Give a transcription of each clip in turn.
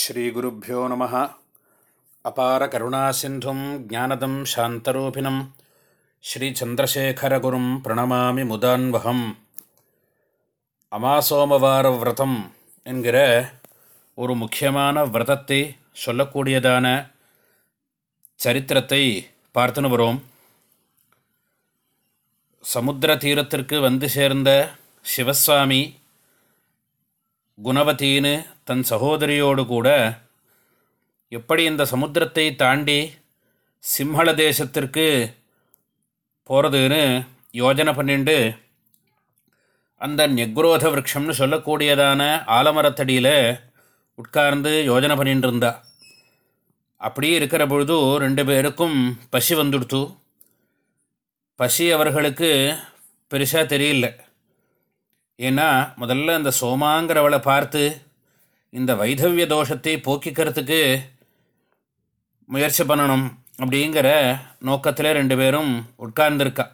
ஸ்ரீகுருப்போ நம. அபார கருணாசிந்தும் ஜானதம் சாந்தரூபிணம். ஸ்ரீச்சந்திரசேகரகுரும் பிரணமாமி முதான்வகம். அமாசோமவார விரதம் என்கிற ஒரு முக்கியமான விரதத்தை சொல்லக்கூடியதான சரித்திரத்தை பார்த்துன்னு வரோம். சமுத்திர தீரத்திற்கு வந்து சேர்ந்த சிவசுவாமி குணவத்தின்னு தன் சகோதரியோடு கூட எப்படி இந்த சமுத்திரத்தை தாண்டி சிம்ஹள தேசத்திற்கு போகிறதுன்னு யோஜனை பண்ணிண்டு அந்த நெக்ரோத விரக்ஷம்னு சொல்லக்கூடியதான ஆலமரத்தடியில் உட்கார்ந்து யோஜனை பண்ணிட்டு இருந்தா அப்படியே இருக்கிற பொழுது ரெண்டு பேருக்கும் பசி வந்துடுத்து. பசி அவர்களுக்கு பெருசாக தெரியல. ஏன்னா முதல்ல இந்த சோமாங்கிறவளை பார்த்து இந்த வைதவிய தோஷத்தை போக்கிக்கிறதுக்கு முயற்சி பண்ணணும் அப்படிங்கிற நோக்கத்தில் ரெண்டு பேரும் உட்கார்ந்துருக்கா.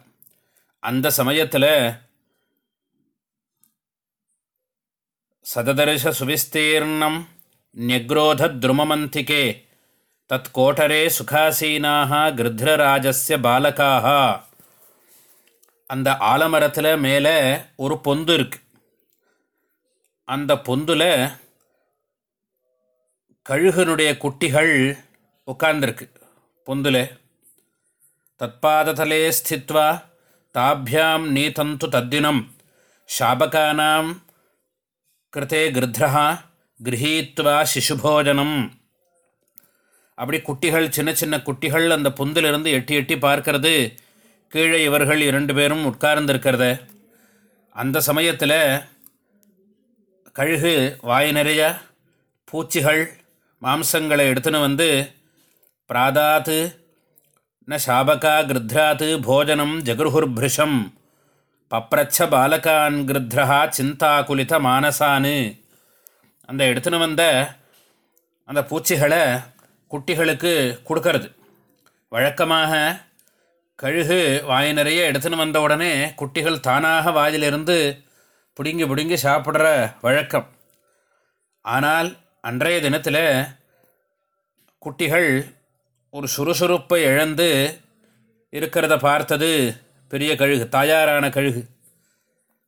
அந்த சமயத்தில் சததர்ஷ சுவிஸ்தீர்ணம் நெக்ரோதத்ருமமந்திகே தத் கோட்டரே சுகாசீனாக கிருத்ரராஜஸ்ய பாலகாக அந்த ஆலமரத்தில் மேலே ஒரு பொந்து இருக்கு. அந்த பொந்தில் கழுகனுடைய குட்டிகள் உட்கார்ந்துருக்கு பொந்தில். தத்பாததலே ஸ்தித்வா தாபியாம் நீதந்து தத்தினம் ஷாபகானாம் கிருத்தே கிருத்ரஹா கிரகீத்வா சிசுபோஜனம் அப்படி குட்டிகள் சின்ன சின்ன குட்டிகள் அந்த பொந்திலிருந்து எட்டி எட்டி பார்க்கறது கீழே இவர்கள் இரண்டு பேரும் உட்கார்ந்திருக்கிறத. அந்த சமயத்தில் கழுகு வாய் நிறைய பூச்சிகள் மாம்சங்களை எடுத்துன்னு வந்து பிராதாத்து ந சாபகா கிருத்ராத்து போஜனம் ஜகுர்ஹுர்பிருஷம் பப்ரச்ச பாலகான் கிருத்ரஹா சிந்தாகுலித மானசானு அந்த எடுத்துன்னு வந்த அந்த பூச்சிகளை குட்டிகளுக்கு கொடுக்கறது. வழக்கமாக கழுகு வாய் நிறைய எடுத்துன்னு வந்த உடனே குட்டிகள் தானாக வாயிலிருந்து பிடுங்கி பிடுங்கி சாப்பிட்ற வழக்கம். ஆனால் அன்றைய தினத்தில் குட்டிகள் ஒரு சுறுசுறுப்பை இழந்து இருக்கிறத பார்த்தது பெரிய கழுகு தாயாரான கழுகு.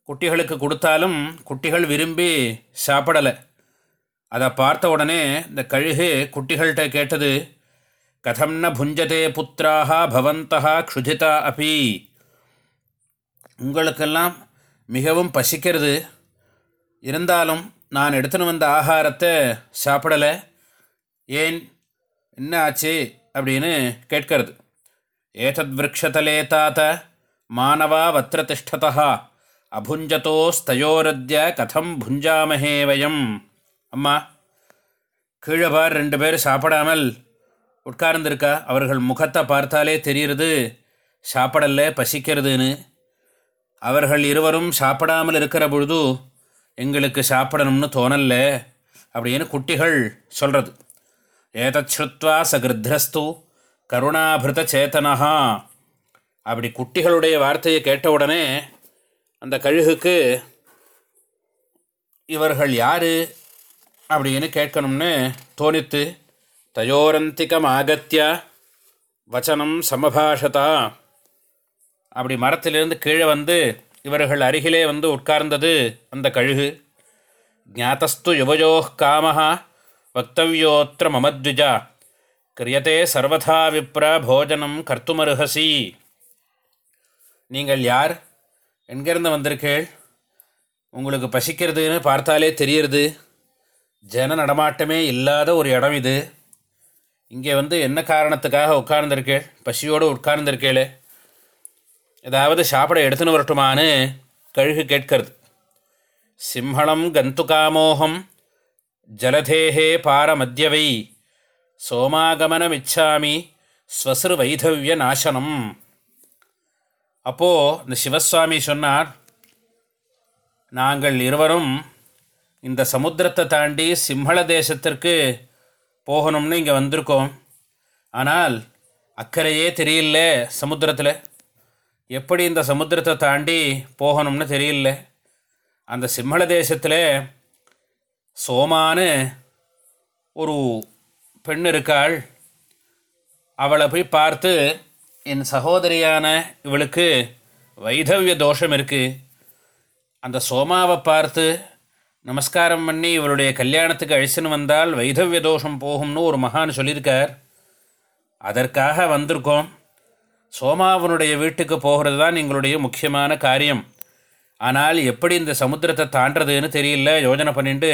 குட்டிகளுக்கு கொடுத்தாலும் குட்டிகள் விரும்பி சாப்பிடலை. அதை பார்த்த உடனே இந்த கழுகு குட்டிகள்கிட்ட கேட்டது கதம் ந புஞ்சதே புத்திராக பவந்தா க்ஷுதிதா அபி உங்களுக்கெல்லாம் மிகவும் பசிக்கிறது. இருந்தாலும் நான் எடுத்துன்னு வந்த ஆகாரத்தை சாப்பிடலை. ஏன்? என்ன ஆச்சு? அப்படின்னு கேட்கறது. ஏதத் விரக்ஷதலே தாத்த மானவா வத்திர திஷ்டதா அபுஞ்சதோஸ்தயோரத்ய கதம் புஞ்சாமஹே வயம். அம்மா கீழே பார் ரெண்டு பேர் சாப்பிடாமல் உட்கார்ந்துருக்கா அவர்கள் முகத்தை பார்த்தாலே தெரிகிறது சாப்பிடல பசிக்கிறதுன்னு. அவர்கள் இருவரும் சாப்பிடாமல் இருக்கிற பொழுது எங்களுக்கு சாப்பிடணும்னு தோணல அப்படின்னு குட்டிகள் சொல்கிறது ஏதத் சகிருத்ரஸ்து கருணாபிருத சேத்தனஹா. அப்படி குட்டிகளுடைய வார்த்தையை கேட்ட உடனே அந்த கழுகுக்கு இவர்கள் யார்? அப்படின்னு கேட்கணும்னு தோணித்து தயோரந்திகம் ஆகத்திய வச்சனம் சமபாஷதா. அப்படி மரத்திலிருந்து கீழே வந்து இவர்கள் அருகிலே வந்து உட்கார்ந்தது அந்த கழுகு. ஜாத்தஸ்து யுவயோ காமஹா வக்தவியோத்திர மமத்விஜா. கிரியத்தே சர்வதா விப்ர போஜனம் கர்த்துமருகசி. நீங்கள் யார்? எங்கிருந்து வந்திருக்கேள்? உங்களுக்கு பசிக்கிறதுன்னு பார்த்தாலே தெரியறது. ஜன நடமாட்டமே இல்லாத ஒரு இடம் இது. இங்கே வந்து என்ன காரணத்துக்காக உட்கார்ந்துருக்கேள் பசியோடு உட்கார்ந்துருக்கேளே. ஏதாவது சாப்பிட எடுத்துன்னு வரட்டுமான்னு கழுகு கேட்கிறது. சிம்ஹளம் கந்துகாமோகம் ஜலதேஹே பாரமத்யவை. சோமாகமனமிச்சாமி ஸ்வசுரு வைதவிய நாசனம் அப்போது இந்த சிவசுவாமி சொன்னார் நாங்கள் இருவரும் இந்த சமுத்திரத்தை தாண்டி சிம்ஹள தேசத்திற்கு போகணும்னு இங்கே வந்திருக்கோம். ஆனால் அக்கறையே தெரியல சமுத்திரத்தில். எப்படி இந்த சமுத்திரத்தை தாண்டி போகணும்னு தெரியல. அந்த சிம்மள தேசத்தில் சோமானு ஒரு பெண் இருக்காள். அவளை போய் பார்த்து என் சகோதரியான இவளுக்கு வைதவிய தோஷம் இருக்குது அந்த சோமாவை பார்த்து நமஸ்காரம் பண்ணி இவளுடைய கல்யாணத்துக்கு அழிச்சுன்னு வந்தால் வைதவிய தோஷம் போகும்னு ஒரு மகான் சொல்லியிருக்கார். அதற்காக வந்திருக்கோம். சோமாவனுடைய வீட்டுக்கு போகிறது தான் எங்களுடைய முக்கியமான காரியம். ஆனால் எப்படி இந்த சமுத்திரத்தை தாண்டதுன்னு தெரியல. யோஜனை பண்ணிட்டு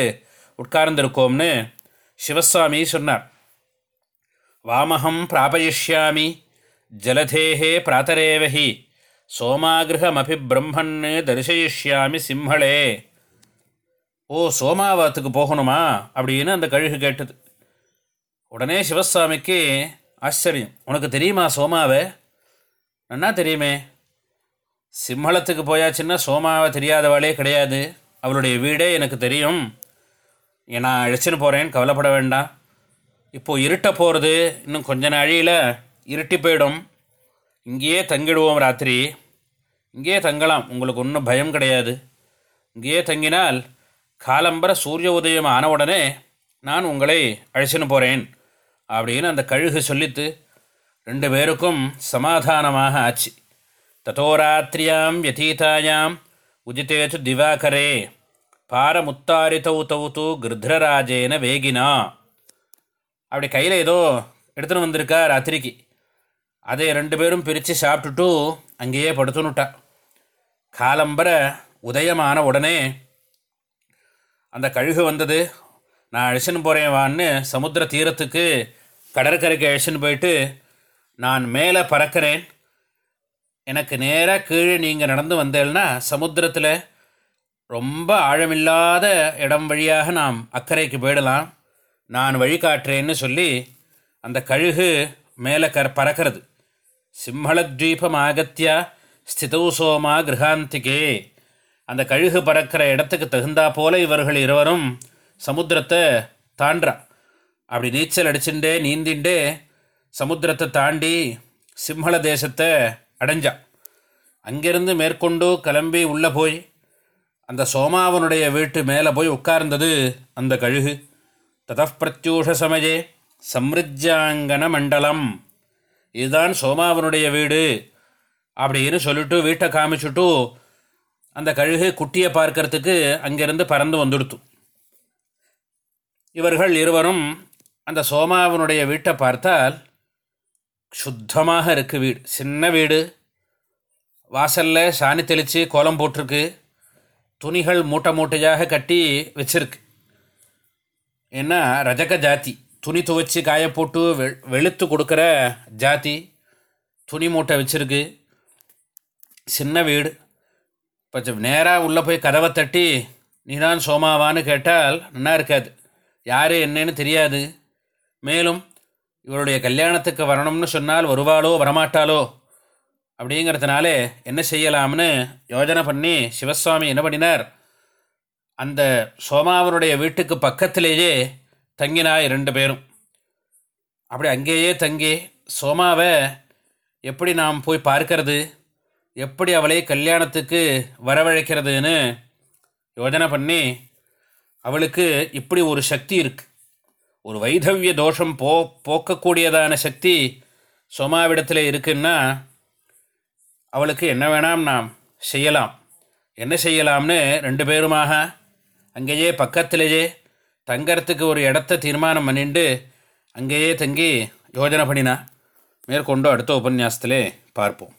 உட்கார்ந்துருக்கோம்னு சிவசுவாமி சொன்னார். வாமகம் பிராபயிஷ்யாமி ஜலதேகே பிராத்தரேவஹி சோமாகிருகமபி பிரம்மன்னு தரிசயிஷ்யாமி சிம்மளே ஓ சோமாவத்துக்கு போகணுமா? அப்படின்னு அந்த கழுகு கேட்டது. உடனே சிவசாமிக்கு ஆச்சரியம். உனக்கு தெரியுமா சோமாவை? நன்னா தெரியுமே. சிம்மளத்துக்கு போயாச்சுன்னா சோமாவை தெரியாதவாளே கிடையாது. அவளுடைய வீடே எனக்கு தெரியும். நான் அழைச்சின்னு போகிறேன் கவலைப்பட வேண்டாம். இப்போது இருட்ட போகிறது இன்னும் கொஞ்ச நாழியில் இருட்டி போயிடும். இங்கேயே தங்கிடுவோம் ராத்திரி. இங்கேயே தங்கலாம். உங்களுக்கு ஒன்றும் பயம் கிடையாது. இங்கேயே தங்கினால் காலம்பர சூரிய உதயம் ஆன உடனே நான் உங்களை அழைச்சின்னு போகிறேன் அப்படின்னு அந்த கழுகு சொல்லித்து ரெண்டு பேருக்கும் சமாதானமாக ஆச்சு. தத்தோராத்திரியாம் யதீதாயாம் உஜிதேச்சு திவாகரே பாரமுத்தாரித்தௌ தௌத்து கிருத்ரராஜேன வேகினா. அப்படி கையில் ஏதோ எடுத்துன்னு வந்திருக்கா ராத்திரிக்கு. அதை ரெண்டு பேரும் பிரித்து சாப்பிட்டுட்டு அங்கேயே படுத்துனுட்டா காலம்பர உதயமான உடனே அந்த கழுகு வந்தது. நான் அழிச்சுன்னு போகிறேன் வான்னு சமுத்திர தீரத்துக்கு கடற்கரைக்கு அழிச்சுன்னு போயிட்டு நான் மேலே பறக்கிறேன். எனக்கு நேராக கீழே நீங்கள் நடந்து வந்தேன்னா சமுத்திரத்தில் ரொம்ப ஆழமில்லாத இடம் வழியாக நாம் அக்கறைக்கு போயிடலாம். நான் வழிகாட்டுறேன்னு சொல்லி அந்த கழுகு மேலே கர் பறக்கிறது. சிம்மளத்வீபம் ஆகத்தியா ஸ்திதௌ சோமா கிரகாந்திகே. அந்த கழுகு பறக்கிற இடத்துக்கு தகுந்தா போல இவர்கள் இருவரும் சமுத்திரத்தை தாண்டா அப்படி நீச்சல் அடிச்சுட்டே நீந்திண்டே சமுத்திரத்தை தாண்டி சிம்மள தேசத்தை அடைஞ்சா. அங்கிருந்து மேற்கொண்டு கிளம்பி உள்ளே போய் அந்த சோமாவனுடைய வீட்டு மேலே போய் உட்கார்ந்தது அந்த கழுகு. ததப்பிரத்யூஷ சமயே சம்ருஜாங்கன மண்டலம். இதுதான் சோமாவனுடைய வீடு. அப்படின்னு சொல்லிட்டு வீட்டை காமிச்சுட்டு அந்த கழுகு குட்டியை பார்க்கறதுக்கு அங்கேருந்து பறந்து வந்துடுத்து. இவர்கள் இருவரும் அந்த சோமாவனுடைய வீட்டை பார்த்தால் சுத்தமாக இருக்குது வீடு. சின்ன வீடு. வாசலில் சாணி தெளித்து கோலம் போட்டிருக்கு. துணிகள் மூட்டை மூட்டையாக கட்டி வச்சிருக்கு. ஏன்னா ரஜக ஜாதி. துணி துவைச்சி காய போட்டு வெ வெளுத்து கொடுக்குற ஜாதி. துணி மூட்டை வச்சிருக்கு. சின்ன வீடு. கொஞ்சம் நேராக உள்ளே போய் கதவை தட்டி நீ தான் சோமாவான்னு கேட்டால் நல்லா இருக்காது. யார் என்னன்னு தெரியாது. மேலும் இவருடைய கல்யாணத்துக்கு வரணும்னு சொன்னால் வருவாளோ வரமாட்டாளோ? அப்படிங்கிறதுனாலே என்ன செய்யலாம்னு யோஜனை பண்ணி சிவசுவாமி என்ன பண்ணினார்? அந்த சோமாவனுடைய வீட்டுக்கு பக்கத்திலேயே தங்கினாய் ரெண்டு பேரும். அப்படி அங்கேயே தங்கி சோமாவை எப்படி நாம் போய் பார்க்கறது? எப்படி அவளை கல்யாணத்துக்கு வரவழைக்கிறதுன்னு யோஜனை பண்ணி அவளுக்கு இப்படி ஒரு சக்தி இருக்குது ஒரு வைதவிய தோஷம் போ போக்கக்கூடியதான சக்தி சோமாவிடத்தில் இருக்குன்னா அவளுக்கு என்ன வேணாம் நாம் செய்யலாம். என்ன செய்யலாம்னு ரெண்டு பேருமாக அங்கேயே பக்கத்திலேயே தங்கறதுக்கு ஒரு இடத்த தீர்மானம் பண்ணிட்டு அங்கேயே தங்கி யோஜனை பண்ணினா மேற்கொண்டு அடுத்த உபன்யாசத்திலே பார்ப்போம்.